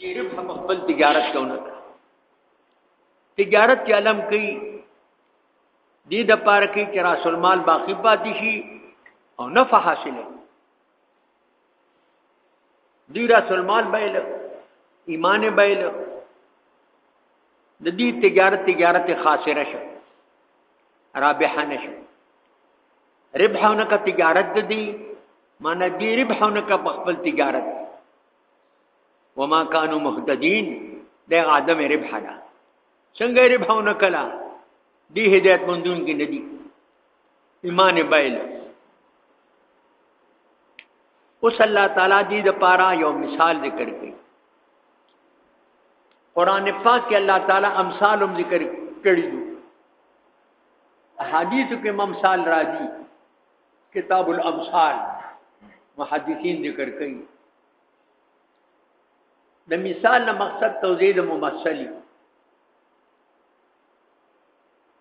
دې رب هم خپل تجارت کوونه تجارت کې علم کوي دې د پاره کې چې راس المال باقی پاتې شي او نفع حاصله دې راس المال بایل ایمان بایل د دې تجارت تجارت خاصره شو رابحه نشو ربحونه کا تجارت د دی معنی دی ربحونه کا خپل تجارت وما كانوا مهتدين د عدم ربح دا څنګه ربحونه کلا دی هدایت مندون کې ندی ایمان بایل اوس الله تعالی دې د پاره یو مثال ذکر کړي قران پاک کې الله تعالی امثال هم ذکر کړی احادیث کې ممثال راځي کتاب الامثال محدثین ذکر کوي د مثال نه مقصد توزید ممثلی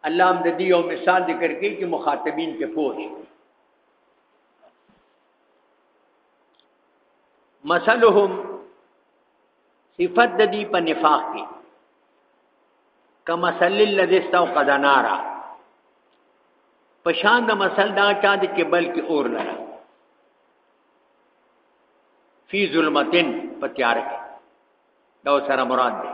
الله هم د دې یو مثال ذکر کوي چې مخاطبین کې پوه شي مثلهم صفت د دې په نفاق کې کما صلی الذی استوقد نارا پشان د مسل دا چا د کې بلکې اور لرا فی ظلمتن پتیار کې دا سره مراد دی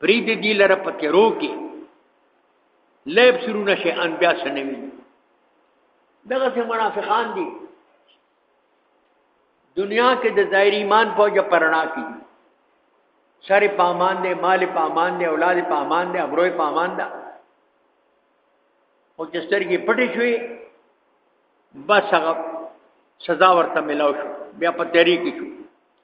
پرې دې دی لره په تیرو کې لیب شروع نشي ان بیا سنوي دغه څه منافقان دي دنیا کې د ظاهر ایمان په وجه پرنا کی ساري پامان دي مال پامان دي اولاد پامان دي ابروي پامان ده او جستر کې پټې شوې بس هغه سزا ورته ملاو شو بیا په تیری کې شو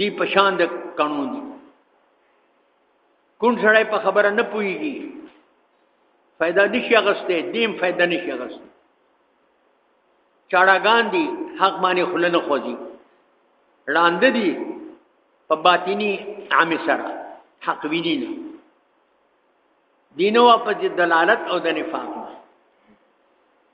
دی پشان د قانون دی کون سړی په خبره نه پويږي فائدہ نشي غسته دیم فائدہ نشي غسته چاړاګان دي حق باندې خلنه خوځي لاندې دي په باطینی عام سره حق ویني نه دینو په دلالت او د نفاق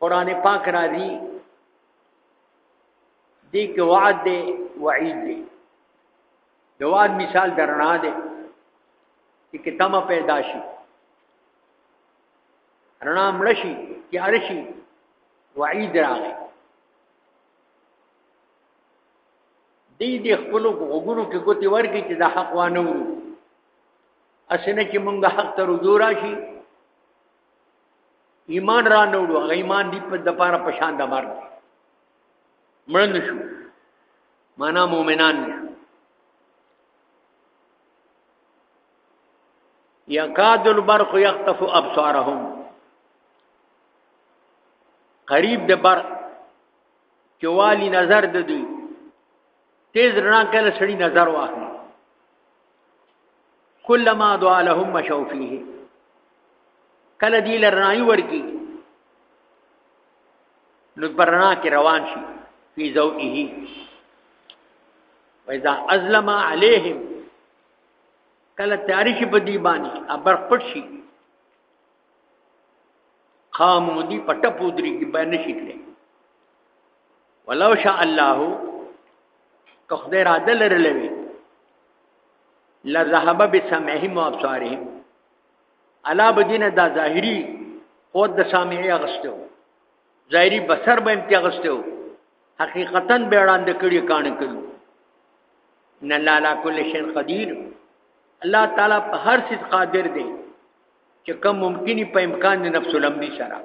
قران پاک راځي دې کې وعد دی وعید دی د وعد مثال درنا دی چې کتاب پیدا شي رڼا مړ شي چې ارشي وعید راغی دې دې خپل وګونو کې ګوتې ورګي چې د حق وانه ورو اسنه چې مونږ حق ته رجوع راشي ایمان را نه وړو هغه ایمان دی په د پاره پشان د مرګ مړ نه شو معنا مؤمنان نه یکاد البرق یخطف ابصارهم قریب د برق چوالی نظر د دوی تیز رڼا کله سړی نظر واخلي کلما دعا لهم مشوا فيه کله دی لرنای ورکی نو برنا کې روان شي فی ذوئه وإذا أظلم عليهم کله تاریخ په دی باندې ابر پټ شي خامو دی پټ پودري کې باندې شي ولو شاء الله که خدای را ده لرلوي لذهب بسمعهم وابصارهم الا بدینه دا ظاهری خود د سامعي اغستو ظاهری بصر به امتی اغستو حقیقتا به وړاندې کړی کان کړو ان الله علی کل شیء قدیر الله تعالی په هر څه قادر دی چې کوم ممکنی په امکان د نفس الامری سره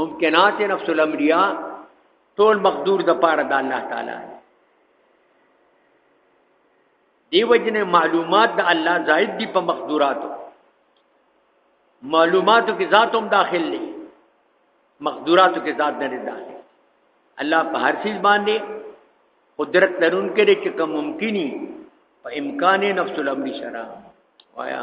ممکنات نفس الامریا ټول مقدور د پاره د الله تعالی دی وجنه معلومات د الله زائد دی په مقدوراتو معلوماتو کې ذات هم داخل دی مقدوراتو کې ذات نه داخل الله په هر چیز باندې قدرت لرون کې چې کوم ممکنی په امکان نفس الامر شرع وایا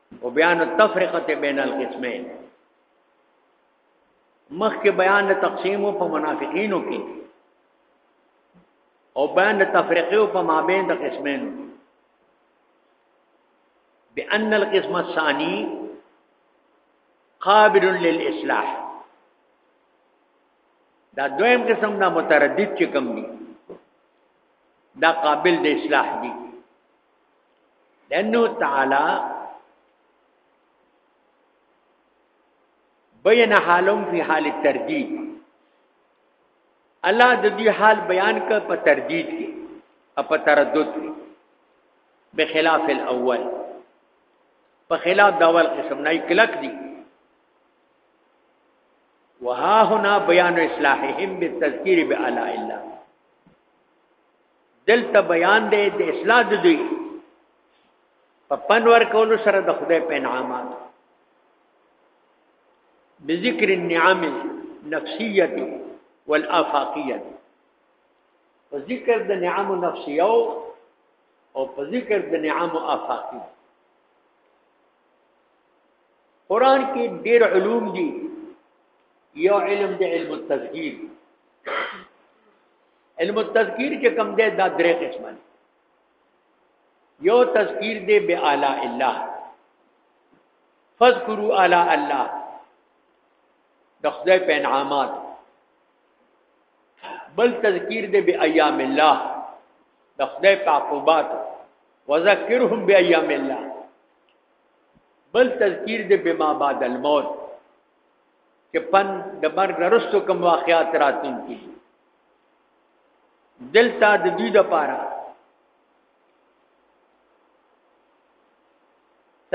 او بیان التفرقه بین القسمین مخکې بیان د تقسیم په منافقینو کې او بیان د تفریقې په مابین د قسمینو بان القسم الثاني قابل للاصلاح دا دویم قسم نه متردد چې کوم دي دا قابل د اصلاح دي لأنه تعالى بين حالهم في حال الترديد الله د دې حال بیان کړ په تردید کې او په تردد کې بخلاف الاول په خلاف د اول قسم نه کلک دي وها هنا بیان اصلاحهم بالتذکیر بعلی الله دلته بیان دی د اصلاح د دوی په پن ور کولو سره د خدای په انعامات بذکر النعم النفسیه والافاقیه په ذکر د نعم نفسیه او په ذکر د نعم افاقی قران کې ډېر علوم دي یو علم د علم التذکیر علم التذکیر چې کم دی دا درې قسمه دی یو تذکیر دی به اعلی الله فذكروا اعلی الله د خدای په انعامات بل تذکیر دی به ایام الله د خدای په عقوبات وذکرهم به ایام الله بل تذکیر دی به ما بعد الموت چې پن د مرګ رستو کوم واقعات راتون کی دلته د دوی د پاره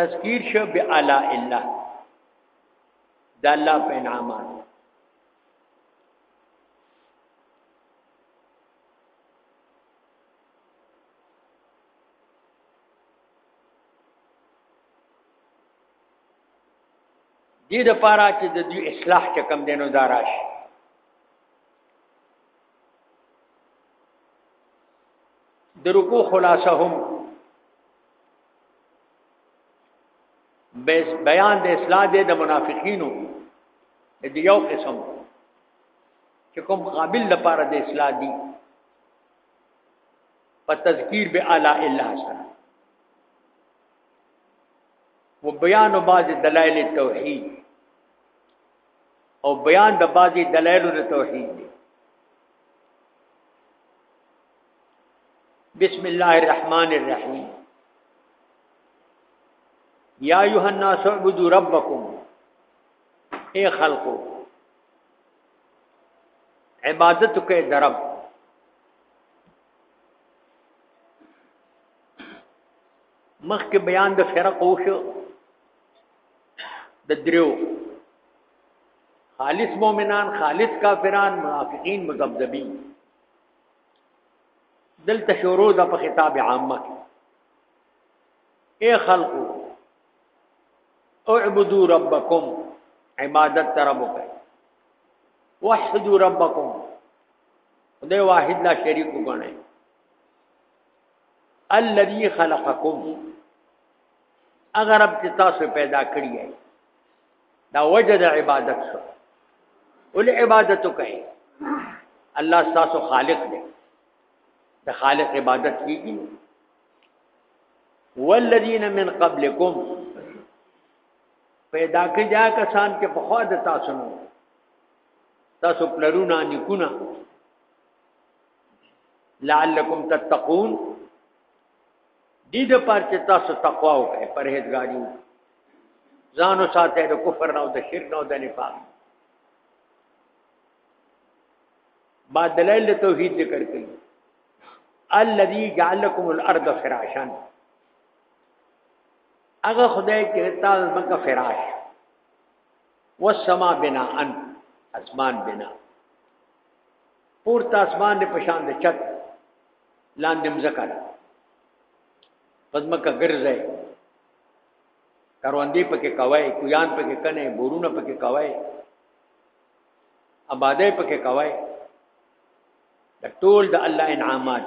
تذکیر شو بعلا الله د الله په انعامات دې د پاره چې د دوی اصلاح چې کم دینو دا راشي د رکو خلاصه هم بیان د اصلاح د منافقینو د یو قسم چې کوم قابل لپاره د اصلاح دي په تذکیر به اعلی الله سره و بیان بعض دلائل توحید او بیان د بعض دلائل د توحید دی بسم الله الرحمن الرحیم یا ایها الناس اعبدوا ربکم اے خلقو عبادت کوي درب مخکې بیان د فرق وشو د دریو خالص مؤمنان خالص کافران منافقین مذبذبین دلته شروع د په خطاب عامه کې اے خلقو اعبدوا ربکم عبادت تربک وحدوا ربکم خدای واحد لا شریک وګڼئ الذي خلقکم اگر رب چې تاسو پیدا کړی یې دا وجه د عبادت شو ول عبادت کوي الله تاسو خالق دی د خالق عبادت کیږي والذین من قبلکم پیدا کړی دا کسان چې په خوا د تاسو نو تاسو پلرونه نکونه لعلکم تتقون دې د پاره چې تاسو تقوا وکړئ پرهیزګاری وکړئ ځان ساتي د کفر نه او د شرک نه او د نفاق بعد دلائل توحید ذکر کړي الذي جعلكم الارض فراشا اغه خدای چې تاسو مکه فراش والسما بناء اسمان بنا پورته اسمان دې پشان دې چت لاندې مزکه پدمکه ګرځي کاروندې پکې کوي کویان پکې کنه بورونه پکې کوي آبادې پکې کوي د ټول د الله انعامات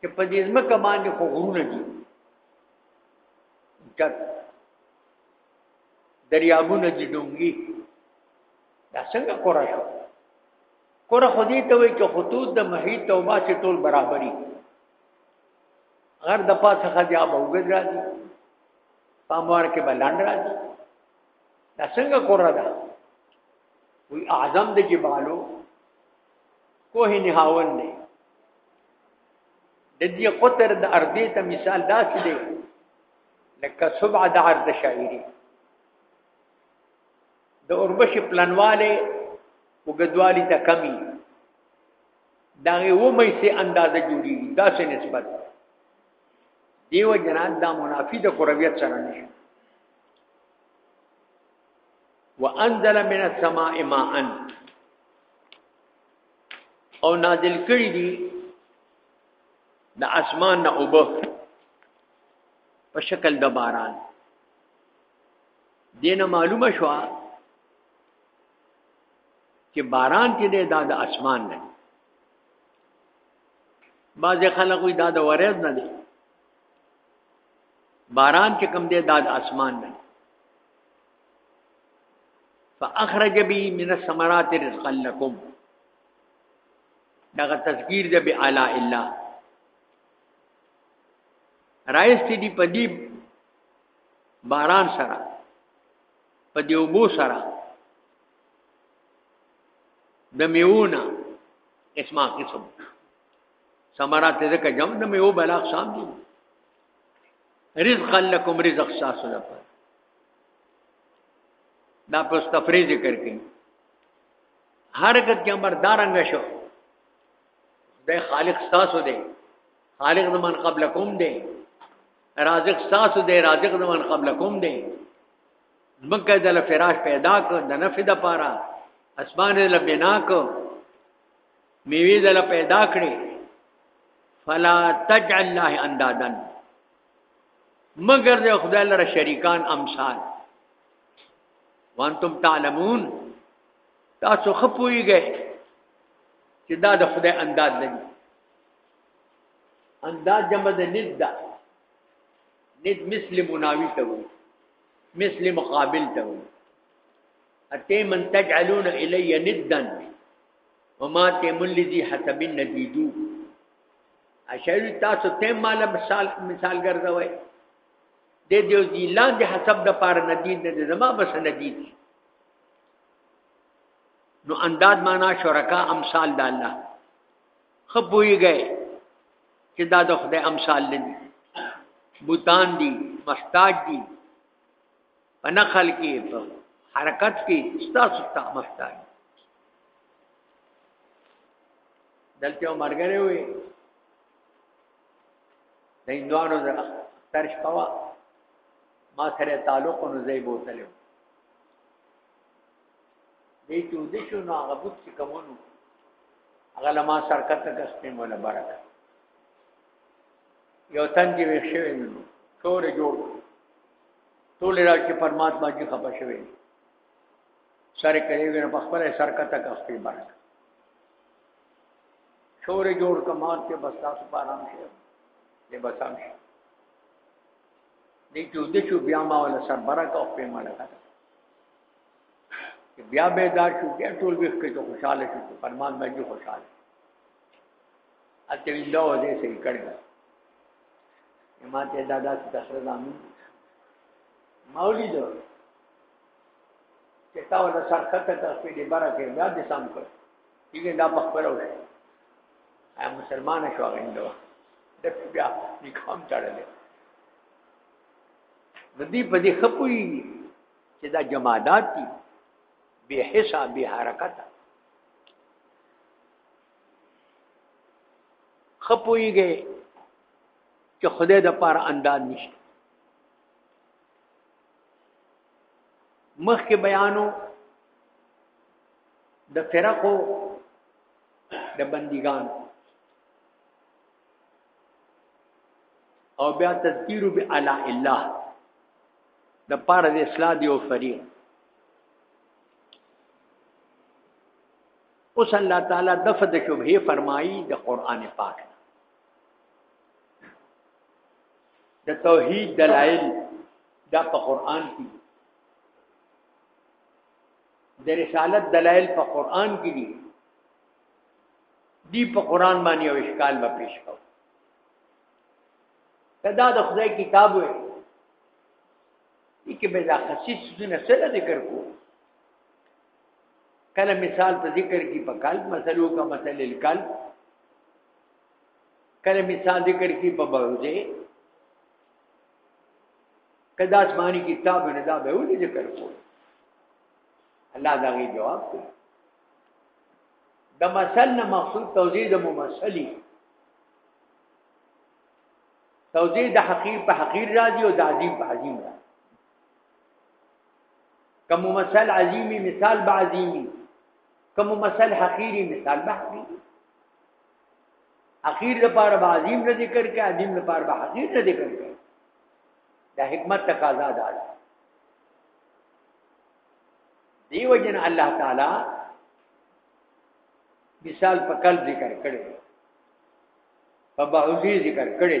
چې په دې ځمکه باندې خو غرونه دي ډک دریابونه دي ډونګي دا څنګه کورا شو کورا خو دې ته وایي چې خطوط د محیط او ما چې ټول برابرۍ غر د پاسه خځه به وګد راځي پاموار کې بلاند راځي دا څنګه کورا ده وی اعظم د جبالو کوه نهاون نه د دې قطر د اربې ته مثال داسې دی لکه سبع د عرض شاعری د اوربش پلانواله وګدوالی ته کمی دا یو مې سي اندازه جوړي دا څه نسبت دیو جنان دا منافی د قربیت سره نشي وانزل من السماء ماء او نازل کړی دي د اسمان نه اوبه په شکل د باران دینه معلومه شو چې باران کې دی دا د اسمان نه بعض خلک وي دا د ورځ نه دی باران چې کم دی دا د اسمان نه فاخرج به من الثمرات رزقا لكم دا تذکیر دی به الا الا رایست دی په دې باران سره په دې وبو سره د میونه اسما قسم ثمرات ذکر جمع د میو بلاغ شام دي رزق لكم رزق ساسو لپاره دا پس تفریح ذکر کړي حرکت کې امر دارنګ شو د خالق تاسو دی خالق د من قبلکم دی رازق تاسو دی رازق د من قبلکم دی مکه د فراش پیدا کړ د نفع د پاره اسمان د بنا کو میوه د پیدا کړې فلا تجعل الله اندادن مگر د خدای لره شریکان امثال وانتم تعلمون تاسو خپويږئ چې دا د خدای انداز نه دي انداز جمع د ند ده ند مثل مناوی ته وي مثل مقابل ته وي اته من تجعلون الی ندا وما تمل ذی حسب ندیدو اشعری تاسو ته مال مثال مثال ګرځوي د دې دی لاندې حسب د پار ندی نه زما بس ندی دی نو انداد معنا شرکا امثال د الله خبوي گئے چې دا د خدای امثال نه دي بوتان دي مستاج دي په نقل کې په حرکت کې ستاسو تامفتان دلته مرګره وي د هندوانو د اختر شپه ما سره تعلق نو زی بوتلم دې چې ودې شو نو هغه بوت چې کومونو هغه لما سرکت کسته مولا برکت یو تن کې وښوي نو ټول جوړ ټول را چې پرمات باندې خپه شوی سر کړي ور په خپل سر کته کا خپل برک شور جوړ کمات کې بس تاسو په آرام شي دې بس آرام شي دې چې د چو بیا ما ول سر برک او په مړه کړه بیا به دا شو کې ټول وخت کې خوشاله شي پرمان باندې خوشاله اته الله دې سې کړی ما ته دا داسې تخره زامن مولوی ده چې تا ورته سر خطه ته په دې بره کې بیا دې سم کړ یې دا په خپل وړه اي مسلمان شو غندو د بیا نکام چړلې ندی په دې خپوي چې دا جمادات دي به حساب به حرکت خپويږي چې خدای د پاره انداز نشته مخکې بیانو د فرقو د بندګان او بیا تذکیر به الا الله د پاره د اصلاح دی او فریق اوس الله تعالی دفع د شبهه فرمایي د قران پاک د توحید دلایل دا په قران کې دي د رسالت دلایل په قران کې دي دی په قران باندې یو اشکال به پیش کوو کدا د خدای کتاب وي کې به دا خصیص څه نه ذکر کوو کله مثال په ذکر کې په کال مسلو کا مسل الکل کله مثال ذکر کې په بوزه کدا اسماني کتاب نه دا به ولې ذکر کو الله دا غي جواب کو د مسل نه مقصود توضیح د ممثلی توضیح د حقیر په حقیر راځي او د عظیم په عظیم راځي که ممثل عظیمی مثال به عظیمی که ممثل حقیری مثال به حقیری حقیر لپاره به عظیم نه ذکر کې عظیم لپاره به حقیر نه ذکر کې دا حکمت تقاضا ده دیو جن الله تعالی مثال په کل ذکر کړي په بعضی ذکر کړي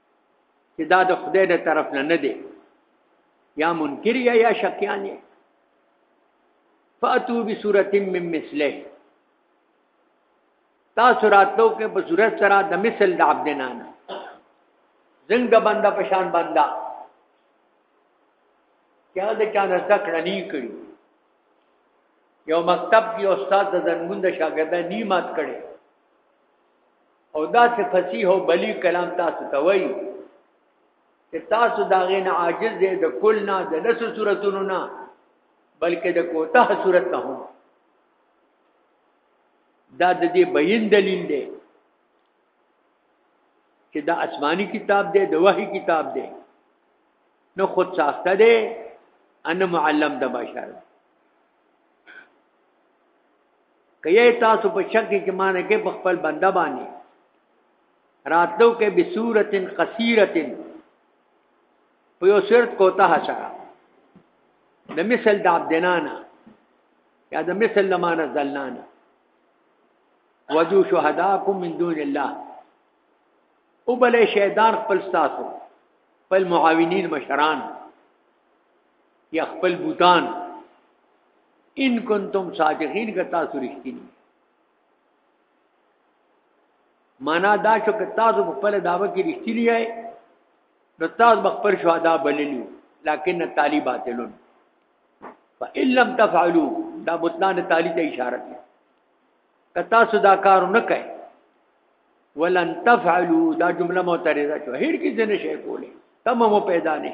چې دا د خدای د طرف نه نه دی یا منکر یا یا شکیان یې فاتو بسورۃ من مثله تاسو راتلو کې په صورت سره د مثل د عبد نه نه زنګ بنده پشان بنده کیا د چانه ذکر نه کړی یو مکتب کې استاد د زنګون د شاګرد نیمات کړي او دا چې فصیح او بلیغ کلام تاسو ته وایي چې تاسو دا غین عاجز دی د کل نه د لسو صورتونو نه بلکې د کوته صورت نه هم دا د دې بیان دلیل دی چې دا آسمانی کتاب دی د وحی کتاب دی نو خود ساخته دی ان معلم د بشر کئی تاسو په شک کې معنی کې په خپل بنده باندې راتلو کې بصورتن قصیرتن په یو صورت کوته سره د مثل د عبدنانا یا د مثل لمانه زلنانا وجو شهداکم من دون الله او بلې شیطان خپل تاسو خپل معاونین مشران یا خپل بوتان ان کنتم صادقین که تاسو رښتینی معنا دا شو که تاسو په خپل دعوه کې رښتینی یې نو تاسو به خپل شهدا بللی لکن تعالی باطلون فإن لم تفعلوا دا بطلان تعالی ته اشاره ده که تاسو دا کار نه کوي ولن تفعلوا دا جمله معترضه شو هر کې ځنه شي کوله تمامو پیدا نه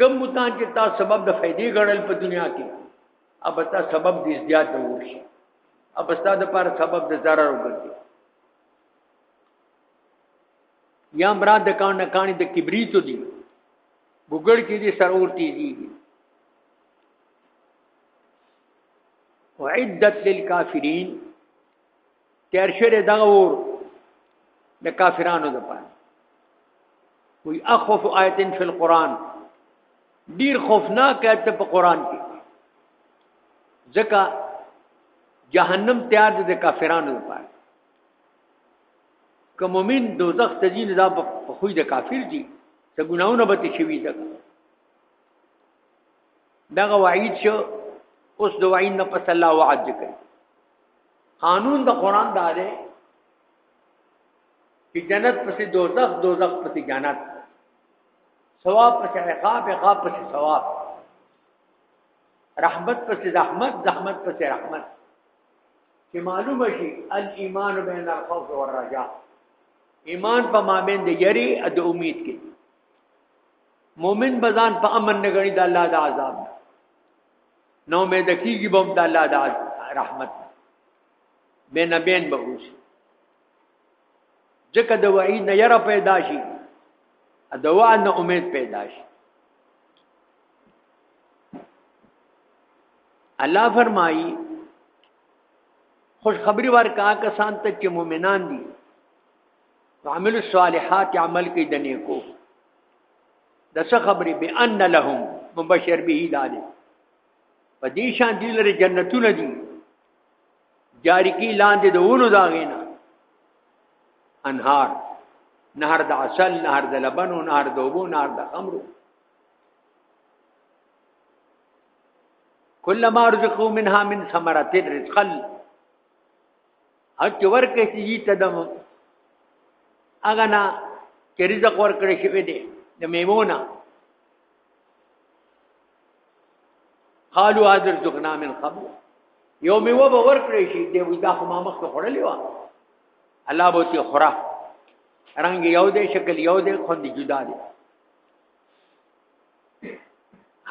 کم بوتان چې تا سبب د فائدې غړل په دنیا کې اب تا سبب دې زیات د ورشي اب ستا د پر سبب د zarar وګرځي یا مراد د کان نه کانی د کبریتو دی ګوګل کې دي سرور تیزی دي وعدت للكافرین تیار شوی دغه ور د کافرانو د پاره وی اخوف آیتن فی القرآن ډیر خوفناک آیت په قرآن کې ځکه جهنم تیار دی د کافرانو لپاره که مؤمن دوزخ ته ځي دا په خوې د کافر دي ته ګناونه به تشوي ځکه دغه وعید شو اوس د وعید نه پس الله وعد کوي قانون د قران دا دی چې جنت پسې دوزخ دوزخ پسې جنت ثواب پسې عقاب عقاب پسې ثواب رحمت پسې رحمت رحمت پسې رحمت چې معلومه شي الايمان بین الخوف والرجاء ایمان په مابین د یری او د امید کې مؤمن بزان په امن نه غړي د الله د عذاب نو مې د کیږي بم د الله د رحمت بین بین به اوسي ځکه د وعید نه یره پیدا شي د وعد نه امید پیدا شي الله فرمایي خوش خبری ورکا کسان ته چې مؤمنان دي عامل الصالحات عمل کوي د نیکو د څه خبرې به ان لهم مبشر به لاله په دې شان دي لري جنتونه دي جاری کی لاندې د ونو دا غینا انهار نهر د عسل نهر د لبن او نهر د وبو نهر د خمر کلم ارزقو منها من ثمرات الرزق او چې ورکړي شي ته د هغه نه چې رزق ورکړي شوی دی د میمونه قالوا حاضر ذقنا من قبل یو میوه به ورکړي شي د وې دا خو ما مخ ته خړلې و الله به تی خورا رنگ یو دی شکل یو دی خوند جدا دی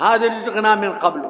حاضر ذقنا من قبل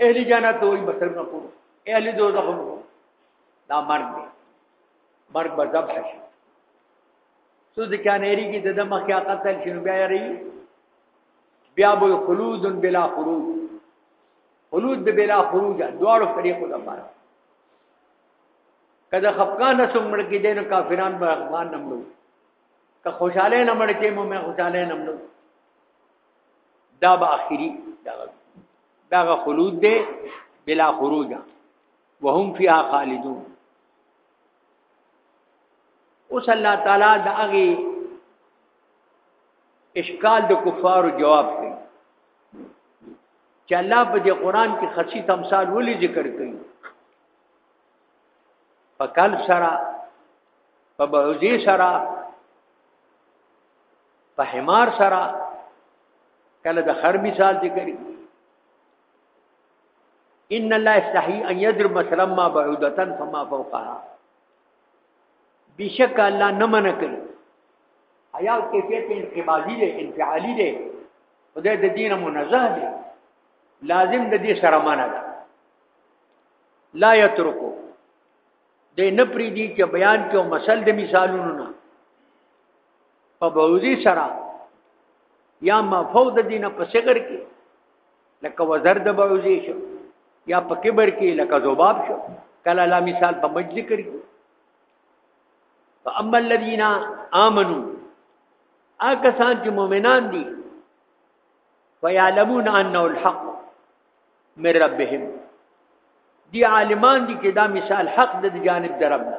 اهل جنت ته وایي بسر نه کوو اهل دوزخ هم کوو دا مرګ دی مرګ به ذبح شي څو د کانری کې د دمه کې قتل شنو بیا یې بیا به خلود بلا خروج خلود بلا خروج دواړو فريقو د پاره کله خفقان سم مړ کې دین کافران به افغان نمړو که خوشاله نمړ کې مو مې خوشاله نمړو دا به اخیری دا دا خلود دی بلا خروج وهم فيها خالدون اوس الله تعالی دا هغه اشکال د کفارو جواب کوي چې الله په دې قران کې خصي تمثال ولې ذکر کوي په کل سره په بهوزي سره په حمار سره کله د خر مثال ذکر ان الله استحي ان يضرب مثلا ما بعوده فما فوقها بشک الله نه من کوي حیا او کیفیت انقباضی دی انفعالی دی خدای د دین منزه دی لازم د دې سره معنا ده لا یترکو د نه پریدي چې بیان کې او مثال د مثالونو نه په بوزي سره یا مفو د دینه په صغر کې لکه وزر د بوزي شو یا په کبر کې لکه ذباب شو کله لا مثال په مجد ذکر کې فاما الذين امنوا اګه سان چې مؤمنان دي فيعلمون انه الحق من ربهم دی عالمان دي چې دا مثال حق د جانب درب نه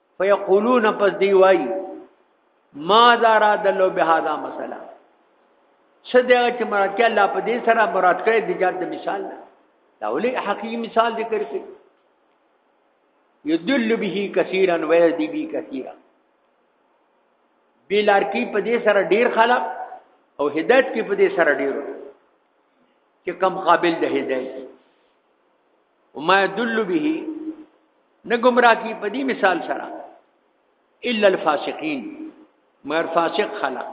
فیقولون پس دی وای ما دا را دلو به هاذا مسله څه دی چې مراد کې الله په دې سره مراد کړی د جات د مثال نه دا ولې حقيقي مثال ذکر کړي یدل به کثیرا و یهدی به کثیرا بیلار کی په دې سره ډیر خلق او هدایت کی په دې سره ډیر چې کم قابل د هدایت وما يدل به نه گمراه کی په دې مثال سره الا الفاسقين مگر فاسق خلق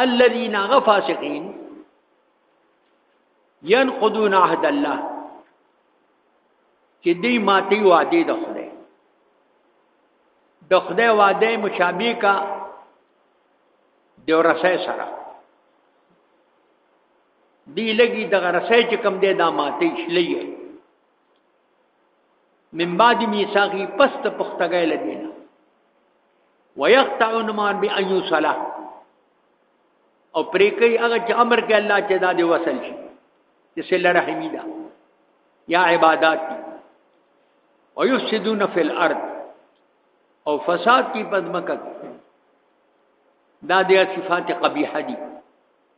الذين غفاسقين ينقضون عهد الله چې دې ماتي وعده د خدای د خدای وعده مشابه کا د ورسه سره دی لګي دغه رسې چې کم دی دا ماته شلې من بعد میثاقی پس ته پختګی لدینه ويقطعون ما بأن يصلى او پرې کوي هغه چې امر کوي الله چې دا دی وصل شي چې صله رحمی دا یا عبادت دي او یفسدون فی الارض او فساد کی پدمکه دا د صفات قبیحه دي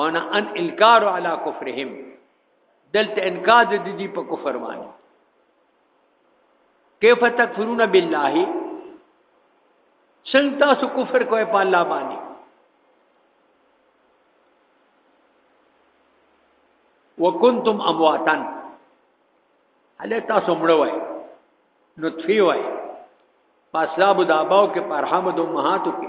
وانا ان انکار علی کفرهم دلته انکار د دې په کفر باندې کیف تکفرون بالله څنګه تاسو کفر کوئ په الله باندې وکنتم امواتن هله تاسو مړ وای نطفه وای پاسلاب د اباو کې پرحمد امهاتو کې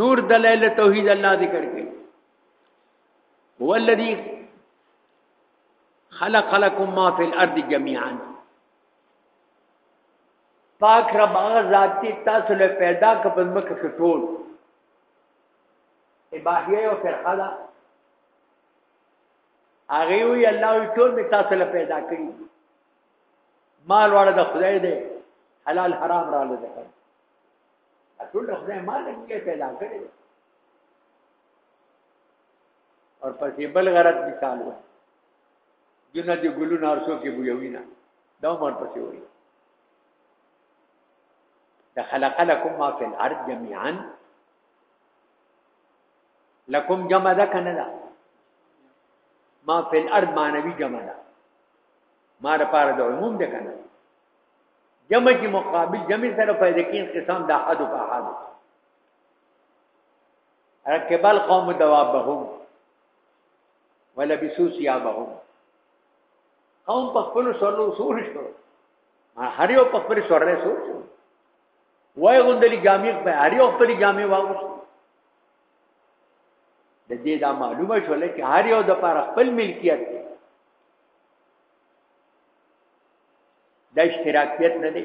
نور دلائل توحید الله ذکر کړي هو الذی خلق لكم ما فی الارض جميعا پاک رب هغه ذات چې تاسو له پیدا کپن مکه کې ټول اباحیه او فرقه ده هغه وی الله ټول می تاسو له پیدا کړی مال واړه د خدای دی حلال حرام را لږه ټول خدای ما ته موږ پیدا کړی دی اور پسې بل غرض مثال و دنه دې ګلونه ارسو کې بویوي نه دا مر پسې وایي د خلق لكم ما في الارض جميعا لكم جمع ده کنه ده ما في الارض معنوي جمع ده ما لپاره د عموم ده کنه جمع کی مقابل جمع سره پیدا کین قسم د احد په احد رکبل قوم دوابهم ولبسو ثيابهم قوم په خپل سره سور شو ما هر یو په خپل سره سور شو وای غوندلی جامع په هر یو خپل جامع واغوست د دې دا معلومه شول چې هر یو د پر خپل ملکیت د اشتراکیت نه دی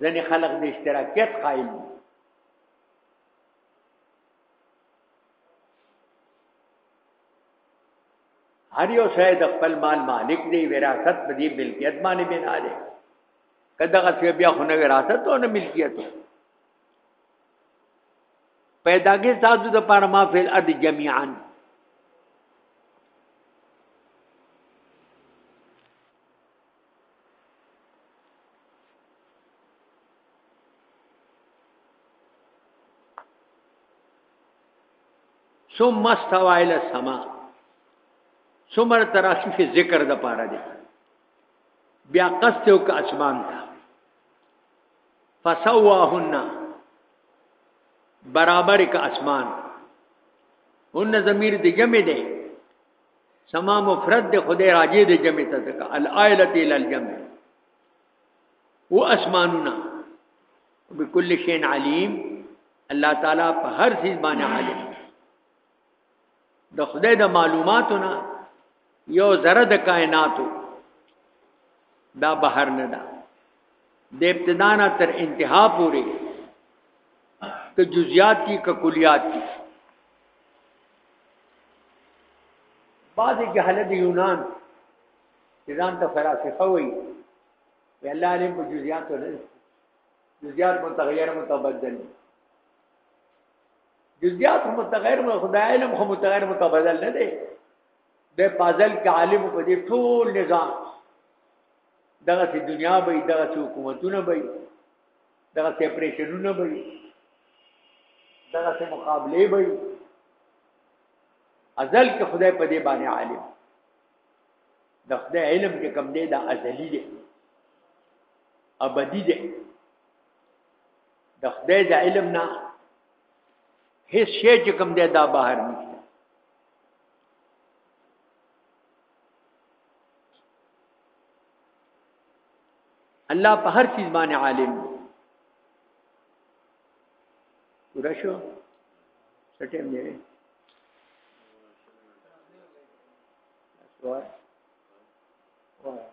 ځنې خلق د اشتراکیت قائل دي هر یو شاید خپل مال مالک دی وراثت په دې ملکیت باندې بنا دی کداغه څه بیا خو نه وراثت او نه ملکیت پیداګی تاسو د پاره ما فل ارض جميعا ثم استوى الى السماء ثم تراشف ذکر د پاره دی بیا قصد او اسمان ته فسواهن برابر ک اسمان هن ضمیر د جمع دی سما مفرد د خدای راجی د جمع ته تک الایلت ال الجمع و اسماننا بكل شيء عليم الله تعالی په هر چیز باندې عالم د خدای د معلوماتو نه یو ذره د کائناتو دا بهر نه ده د ابتدا نه تر انتها پورې ک جزئیات کی ک کلیات کی بعضی جهالت یونان ځان ته فلسفه وایي وی الله علم په جزئیات نه جزئیات متغیر متبدل جزئیات هم متغیر مو خدای علم هم متغیر متبدل نه دی د پازل کې عالم په دې ټول نظام دغه چې دنیا به دغه چې حکومتونه به دغه چې اپریشنونه به دغه چې مقابله به ازل کې خدای په دې باندې عالم د خدای علم کې کم دی دا ازلی دی ابدی دی د خدای د علم نه هیڅ شی چې کوم دی دا بهر نشته الله په هر چیز باندې عالم دی پورا شو سټیم دی What? What?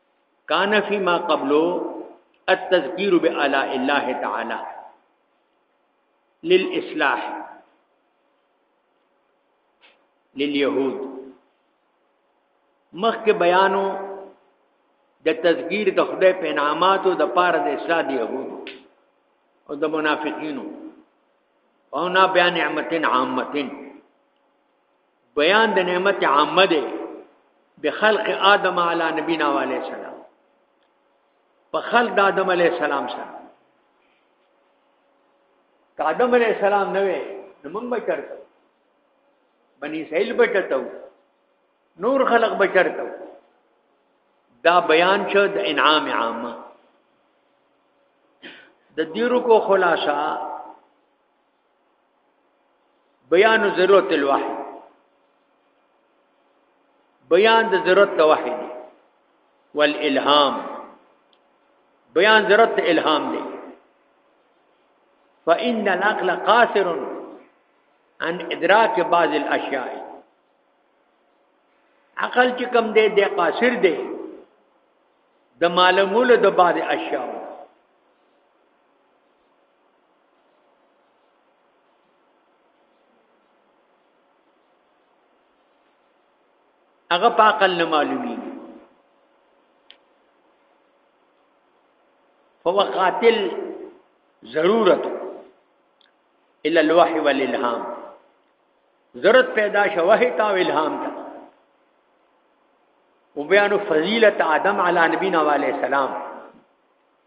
کان فی ما قبلو التذکیر بالاء الله تعالی للاصلاح لليهود مخک بیانو د تذکیر د خدای په انعاماتو د پاره د اصلاح دی يهودو او د منافقینو او نا بیان نعمتن عامتن بیان د نعمت عامه ده د خلق آدم علی نبینا علی السلام په خلق د آدم علی السلام سره که آدم علی السلام نه وي نو موږ به چرته بنی اسرائیل به چرته نور خلق به چرته دا بیان شو د انعام عامه د دیرو کو خلاصہ بیان ضرورت الوحی بیان د ضرورت د وحی دی والالهام بیان ضرورت د الهام دی فإن العقل قاصر عن ادراک بعض الاشیاء عقل چې کم دی د قاصر دی د معلومولو د بعض اشیاء هغه په عقل نه معلومیږي فهو قاتل ضرورت الا الوحي والالهام ضرورت پیدا شو وحي تا الهام تا وبيان فضيله ادم على نبينا عليه السلام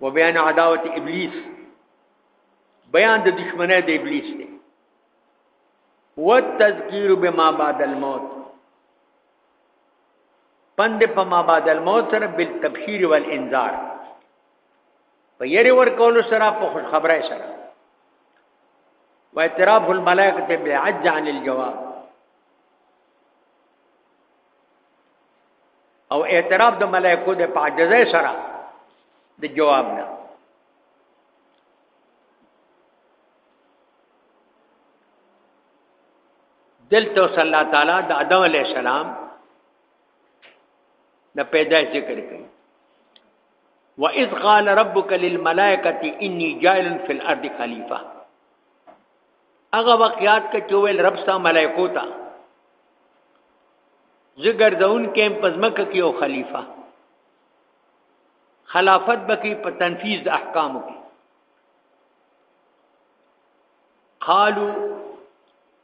وبيان عداوت ابلیس بیان د دشمنه د ابلیس دی والتذکیر بما بعد الموت پند په ما بعد الموت سره بالتبشیر والانذار په یری ور کول سره په خوش خبره سره و اعتراف الملائکه بعج عن الجواب او اعتراف د ملائکو د پاجزه سره د جواب نه دلته صلی الله تعالی د ادم علی السلام د پیدایش ذکر کړي واذ قال ربك للملائکه انی جاعل فی الارض خلیفہ هغه وخت یاد کړه چې ویل رب ستا ملائکو ته زه ګرځون کې پزمکه کې او خلیفہ خلافت بکی په تنفیذ د احکامو کې قالو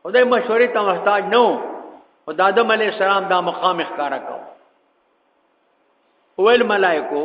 خدای مشورې ته محتاج نه و او د آدم علی السلام دا مقام اختیار کاو ویل ملائکو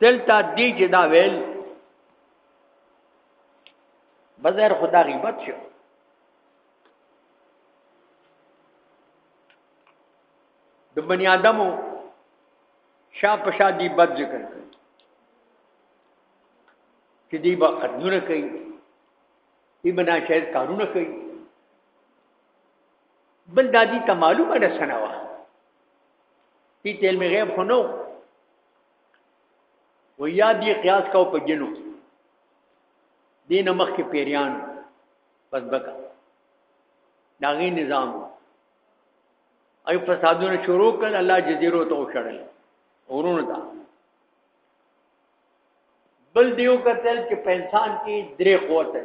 دلته دی چې دا ویل بظاهر خدا غیبت شو د بنی آدمو شا په شا دی بد ذکر کوي چې دی به قدمونه کوي دی بنا شاید کارونه کوي بل دادی ته معلومه ده سنوا دې تل می غیب خنو و یا دی قیاس کاو په جنو دین مخ کې پیریان پس بکا داغي نظام ای فسادونه شروع کړ الله جزیرو ته وشړل ورونه دا بل دیو کتل چې په انسان کې درې قوت دي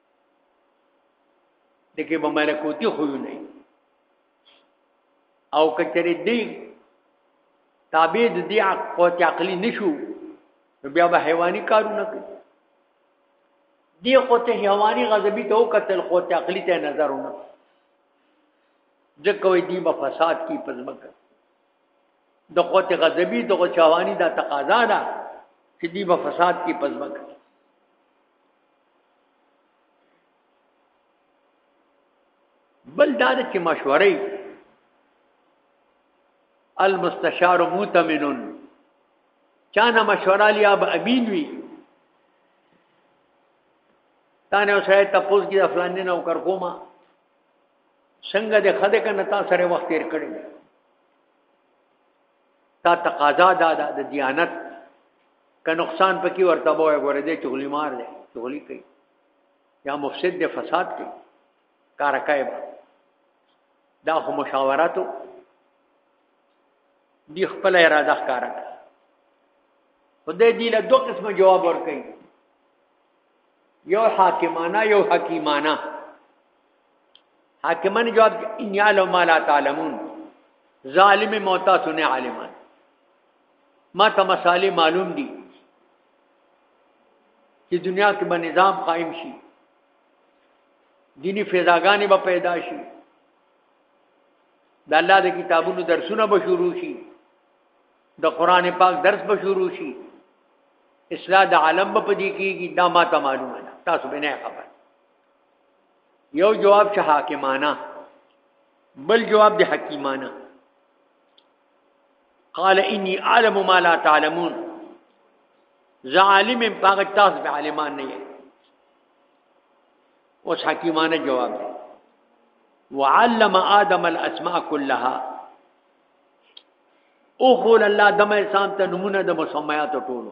دغه به ملکوتی خو نه او کچری دی تابع د دې قوت عقلی نشو بیا به حیواني کارونه کوي دی قوت حیواني غضبي ته وکتل قوت عقلی ته نظر ونه ځکه وي دی په فساد کې پزمکه د قوت غضبي د غچواني د تقاضا ده چې دی په فساد کې پزمکه بل دا چې مشورې المستشار مؤتمنون چانه مشوره لیا به امین وی تانه اوسه ته پوز کې افلان نه نو کر کوما څنګه د خده کنه تا سره وخت تیر کړی دا تقاضا دا ده د دیانت که نقصان پکې ورته به وایي ګوره دی چغلي مار دی چغلي کوي یا مفسد دی فساد کوي کارکای به دا خو مشاوراتو دی خپل اراده ښکارا خدای دی له دوه قسمه جواب ورکړي یو حاکمانه یو حکیمانه حاکمن جواب ان یعلم ما لا تعلمون ظالم موتا سنے عالمان ما ته مسالې معلوم دي چې دنیا کې به نظام قائم شي دینی فضاګانې به پیدا شي د الله د کتابونو درسونه به شروع شي د قران پاک درس به شروع شي اصلاح د عالم په دې کېږي دا ما ته معلومه ده تاسو به نه خبر یو جواب چې حاکمانه بل جواب د حکیمانه قال انی عالم ما لا تعلمون زه عالم ام پاګه تاسو به عالمان نه یې اوس حکیمانه جواب دی وعلم آدم الاسماء كلها او خول الله دمه انسان ته نمونه د مسمیات ټولو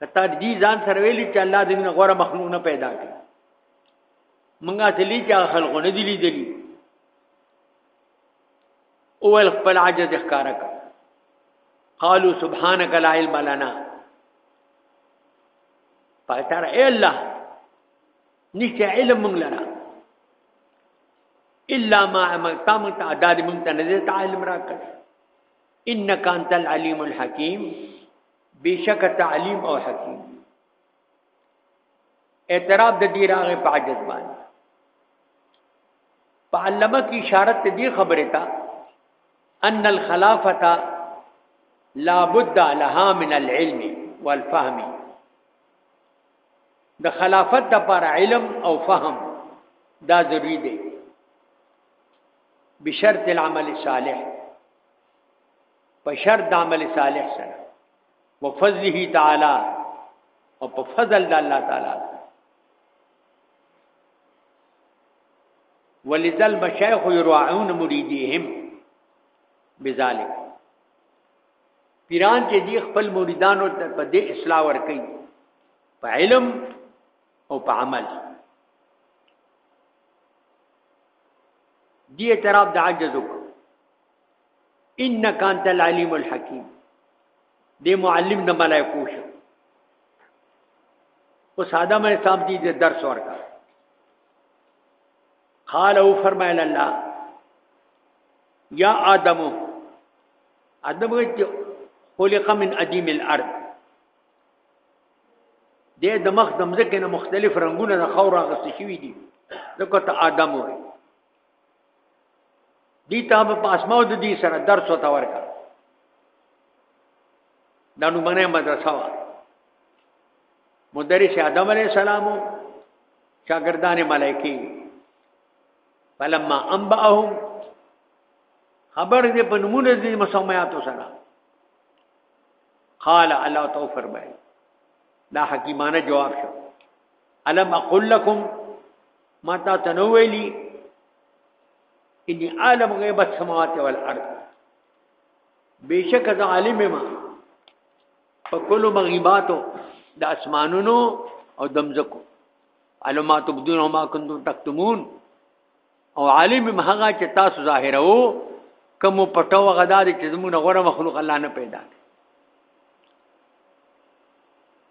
کته دې ځان سره ویلي چې الله دې نه غوړه مخلوق نه پیدا کړي منګه دلی چې خلق نه دي لیدلی اول خپل عجز ښکارا کړ قالوا سبحانك لا علم لنا پاتره اے الله نشته علم موږ لرا الا ما عملتا موږ ته ادا دې موږ ته نه دې تعلم راکړ انك انت العليم الحكيم بشک تعلیم او حکیم اعتراف د دې راغې په عجز باندې په علامه کې اشاره ته دې خبره تا ان الخلافه لا بد لها من العلم والفهم د خلافت د پر علم او فهم دا ضروری دی بشرط العمل صالح په شرط د عمل صالح سره وفضله تعالی او په فضل د الله تعالی ولذل مشایخ یراعون مریدیهم بذالک پیران چې دی خپل مریدانو ته په دې اصلاح ور کوي په علم او په عمل دې اعتراف د عجز وکړ انك انت العليم الحكيم دې معلم د ملائکو شو او ساده مې صاحب دې درس ورکا قال او فرمایل الله یا آدم آدم خلق من ادیم الارض دې د مخ د مزګ نه مختلف رنگونه د خور راغستې شوې دي دغه ته آدم وایي دی ته په پاسمو د دې سره درس وتا ورکا دا نو منه مدرسه وا مدرس آدم علیہ السلام شاگردان ملائکی فلما انبأهم خبر دې په نمونه دې مسمياتو سره قال الله تو فرمای دا حکیمانه جواب شو الم اقول لكم ما تا ته نو ویلی انی عالم غیب السماوات والارض بیشک از عالم ما په کلو مغیباتو د اسمانونو او دمزکو علما تبدون او ما کنتم تکتمون او عالم ما هغه چې تاسو ظاهر وو کوم پټو غدار چې زمونه غره مخلوق الله نه پیدا کړ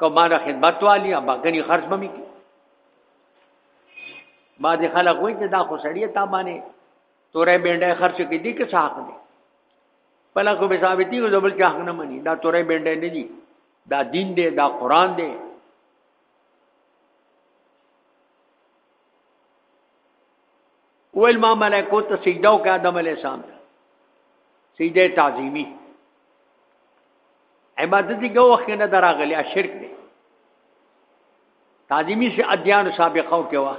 کوم باندې خدمت والی اما غني خرج به میږي ما دې خلک وایي چې دا خو سړی تا باندې تورې بینډه خرج کې دي کې صاحب دي پلا کو به ثابتي او زبل چا نه مني دا تورې بینډه نه دي دا دین دی دا قران دی ویل ما ملائکو ته سجده وکړه آدم علی السلام ته سجده تعظیمی عبادت دی ګو وخت نه دراغلی شرک دی تعظیمی سے ادیان سابقه کې وا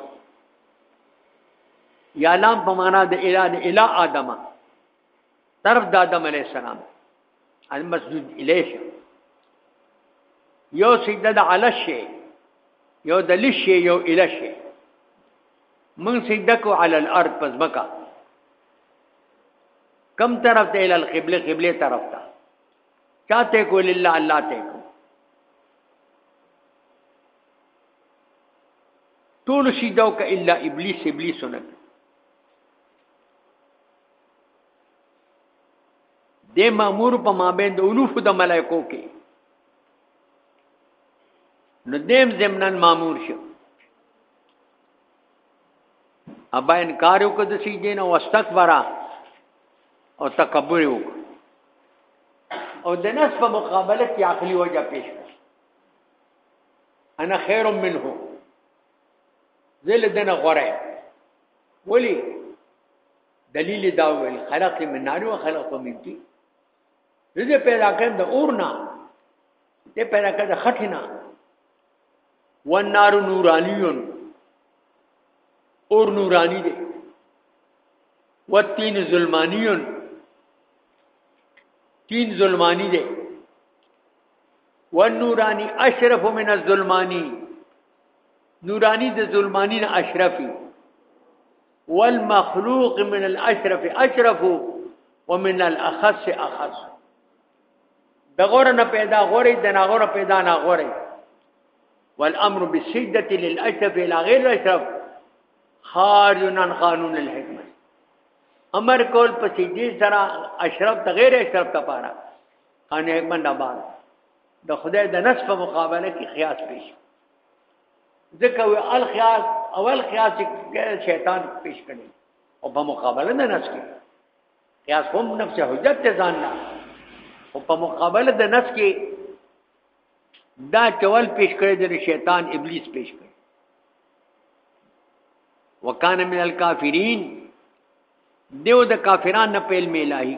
یا لام په معنا د اله د اله ادمه طرف د آدم علی السلام المسجد الیه یو سجده د علی شی یو د لشی یو الی شی من سجده کو علی الارض پس بکا کم طرف ته ال القبله قبله طرف ته چاته کو لله الله ته کو ټول سجده وک الا ابلیس ابلیس نه د مامور په مابین د الوف د ملائکو کې نو دیم زمنن مامور شو ابا انکار وکړ د سجدې نه واستكبره او تکبر وکړ او د نس په مقابله کې عقلي وجه پیش کړ انا خیر منه زل دنه غره ولی دلیل دا ویل خلق من نار او خلق من کی دې پیدا کړم د اور نه دې پیدا کړم د خټ نه والنار نورانیون اور نورانی دی والتین ظلمانیون تین ظلمانی دی والنورانی اشرف من الظلمانی نورانی د ظلمانی نه اشرفی والمخلوق من الاشرف اشرف ومن الاخص اخص د غور نه پیدا غوري د نه غور پیدا نه غوري والامر بالشده للاشرف الى غير الاشرف خارج عن قانون الحكمه امر کول په سجدي سره اشرف ته غیر اشرف ته پاره قانون حکمت نه بار د خدای د نص په مقابله کې قیاس پیش ځکه وی الخيار اول خيار چې شیطان پیش کړي او په مقابله نه نفس کې قیاس هم نفس حجت ته ځان نه او په مقابله د نفس کې دا چول پیش کړي د شیطان ابلیس پیش کړي وکانه من الکافرین دیو د کافرانو په علم الهی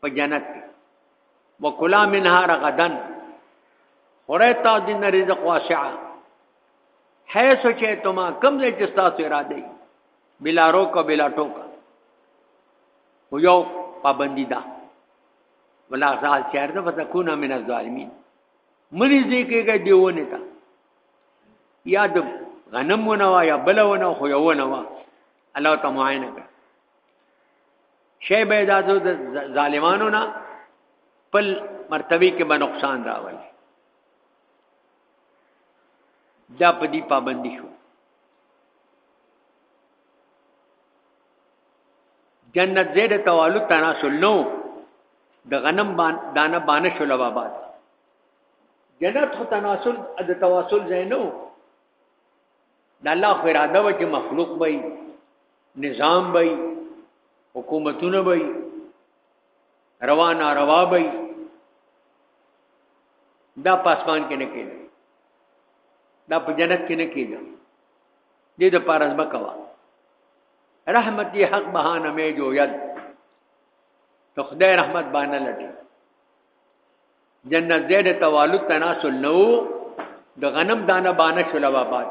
په جنت کې وکلا منها رغدن خورای تا دین رزق واسعه حیث چې تما کم دې چې تاسو اراده بلا روکو بلا ټوکا و یو پابندی ده ولا غزال چیر ده فتکون من الظالمین منی دې کېږي دیونه تا یا د غنم ونوا یا بلونه خو یو ونوا الله تعالی معاینه کړ شی به دا ظالمانو نه خپل مرتبه کې به نقصان راولي دا په دې پابندي شو جنت زید توالد تناسل نو د غنم بان دانه بانه شول بابا جنت خو تناسل د تواصل زینو د الله خو اراده و چې مخلوق وي نظام بای حکومتونه بای روا ناروا بای دا پاسمان کې نه کېږي دا په جنت کې نه کېږي دې د پارز بکوا رحمت دی حق بهانه مې جو ید تو خدای رحمت باندې لټي جنت زید توالد تناسل نو د غنم دانه باندې شلوا پات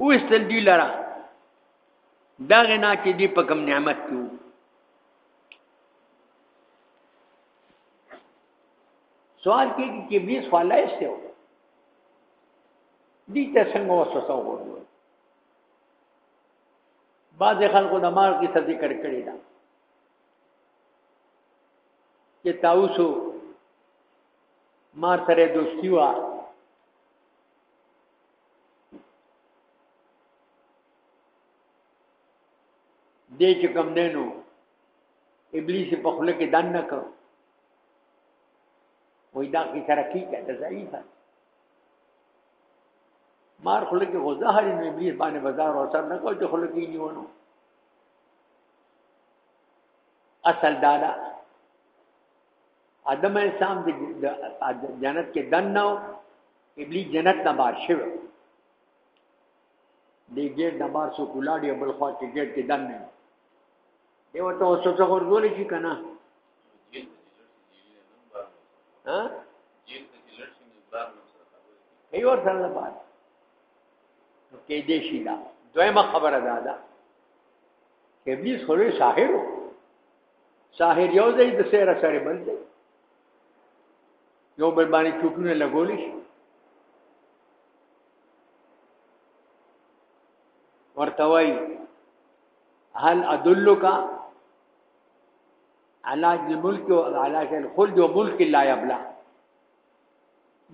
وستل دی لرا دا غنا چې دی په کوم نعمت کې وو سوال کې کې بیس والا ایسته وو دي ته څنګه وسوسه وګورئ بعض خلکو د مار کې صدې کړ کړی دا چې تاسو مار سره دوستی وا دې چې کم دینو ابلیس په خله کې دن نه کړ وای دا کی سره کی کړه ضعیفه مار خله کې غوځه هرې نو ابلیس باندې بازار او سر نه کوي چې خله کې نیونو اصل دادا آدم علیہ السلام د جنت کې دن نو ابلیس جنت نه بار شوی دی ګیر نه بار سو کولاډي بل خوا کې ګیر کې دن نه دی ورته اوسو څو ورغول شي کنه ها جیل ته چې لړ شي نو بار نو سره خبرې کوي ور سره بار نو کې دې شي دا دویمه خبره ده دا ابلیس خو لوی ساحر وو ساحر یو ځای د سیره سره بل ځای یو بل باندې چوکونه لګول شي ورته وای هل ادلک علا الملک او علا شل خلد او ملک لا یبلا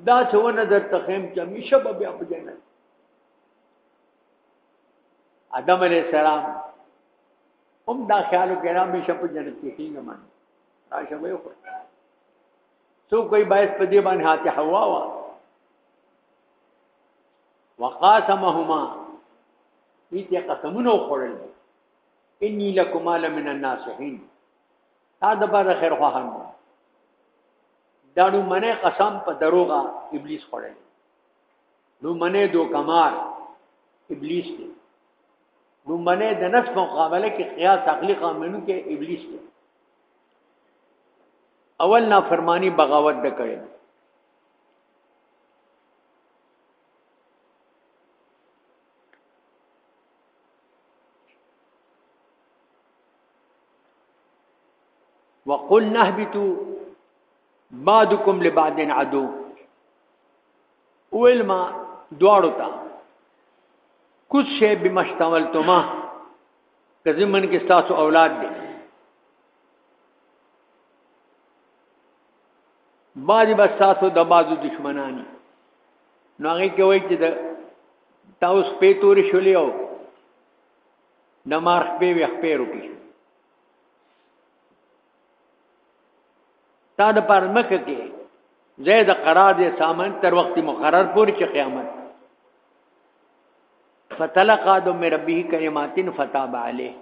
دا څونه در تخیم چې همیشه به بیا په جنت آدم علیہ السلام هم دا خیال کې را مې شپ جنت کې کېږم من دا شوی خو سو کوئی باید په دې باندې هاته حوا وا وقاسمهما دې قسمونه خوړل انی لکما لمن الناصحین تا د بار خیر خو هم دا نو منه قسم په دروغه ابلیس خوړل نو منه دو کمار ابلیس دی لومبنه د نفس په مقابله کې قیاس عقلی قانون کې ابلیس دی اول نافرمانی بغاوت د کړي وقل نهبتو بعضکم لبعض عدو ویل ما دواړو ته کچھ شے بمشتول تما کہ زمن کے ساتھ اولاد دے بعضی بس ساتھ د بعضو دشمنانی نو هغه کې وایي چې د تاوس په تورې شولې او د مارخ په وخت په روپی تا د پر مخ کې زید قرار دې سامان تر وخت مقرر پورې چې قیامت فتلق آدم من ربه کلمات فتاب علیه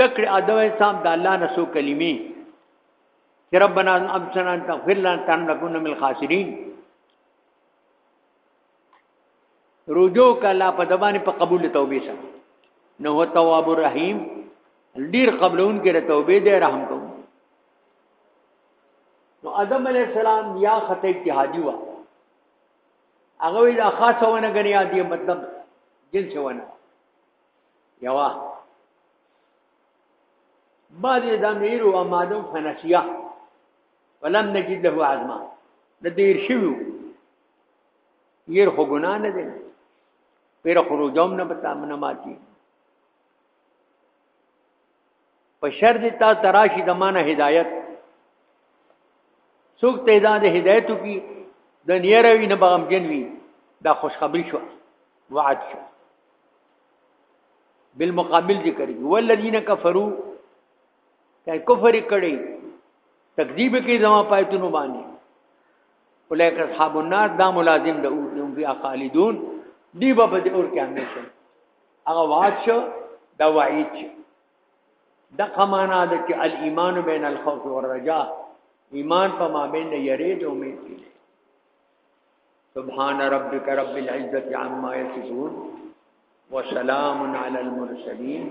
ذکر آدم اسلام د الله نه سو کلمې چې ربنا امسنا تغفر لنا تنكون من الخاسرین رجوع کلا په دبانې په قبول توبې سره نو هو تواب الرحیم ډیر قبلون کې د توبې دی رحم کوم نو ادم علی السلام یا خطه اجتهادي و هغه وی دا خاصه ونه غنی عادي مطلب جنس ونه یوا بعد دا میر او مادم فنسیه ولم نجد له عزما د دیر شوی ير خو ګنا نه دي پیر خروجوم نه بتا نه ماتي په شر دي تا تراشي زمانه هدایت څوک ته دا د هدایتو کی د نیروي نه بغم جنوي دا خوشخبری شو وعد شو بالمقابل ذکر والذین کفروا دا کفر کړي تکذیب کوي زما پایتونو باندې اولئک اصحاب النار دا ملازم د اور دی بیا خالدون دی به په اور کې همیشه هغه واد شو دا وعید شو دا قمانا د چې الایمان بین الخوف والرجاء ایمان په مابین یری د امید کې سبحان ربک رب العزه عما یصفون وسلام علی المرسلین